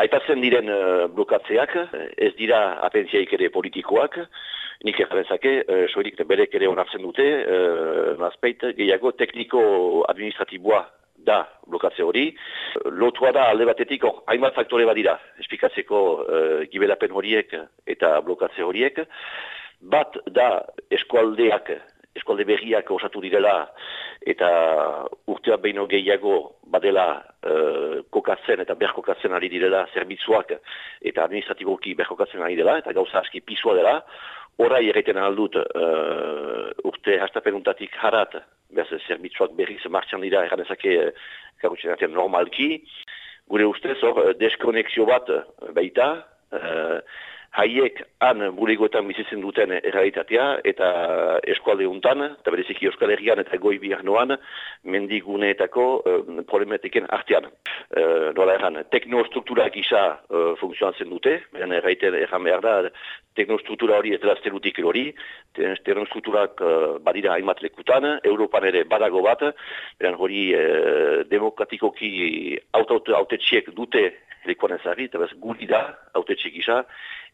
Aipatzen diren uh, blokatzeak, ez dira apentziaik ere politikoak, nik errezake, uh, soilik berek ere onartzen dute, uh, mazpeit, gehiago tekniko-administratiboa da blokatze hori. Lotua da alde batetik, or, hainbat faktore badira, esplikatzeko uh, gibelapen horiek eta blokatze horiek. Bat da eskualdeak eskolde berriak osatu direla eta urtea behin gehiago badela uh, kokatzen eta berkokatzen ari direla zerbitzuak eta administratiboki berkokatzen ari dela eta gauza aski pisua dela. Horai erreten aldut uh, urte hastapenuntatik harat behaz zerbitzuak berriz martxan dira erranezake uh, normalki. Gure ustez hor deskonexio bat baita, haiek han bulegoetan bizitzen duten errealitatea eta eskualde untan, eta bereziki Euskal Herrian eta goi bihar noan, mendiguneetako uh, problematiken artean. Uh, nola erran, teknostruktura gisa uh, funtzionatzen dute, beren erraiten erran behar da, teknostruktura hori ez dela zerutik hori, teknostrukturak uh, badira hainbat lekutan, Europan ere badago bat, beren hori uh, demokratikoki autetxiek dute lekuan ezagri, eta bez guri da autetxiek gisa,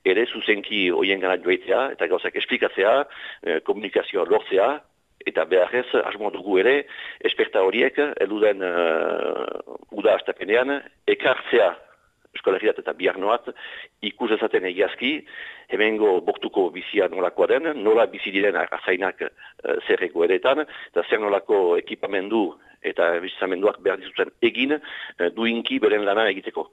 ere zuzenki hoien gana joaitea, eta gauzak esplikatzea, e, komunikazioa lortzea, eta beharrez, asmo dugu ere, esperta horiek, eduden uh, eh, uda astapenean, ekartzea eskolagiat eta biarnoat, ikus ezaten egiazki, hemengo bortuko bizia nolakoa den, nola bizi diren arzainak uh, zerreko eretan, eta zer nolako ekipamendu eta bizamenduak behar dizuten egin, uh, duinki beren lana egiteko.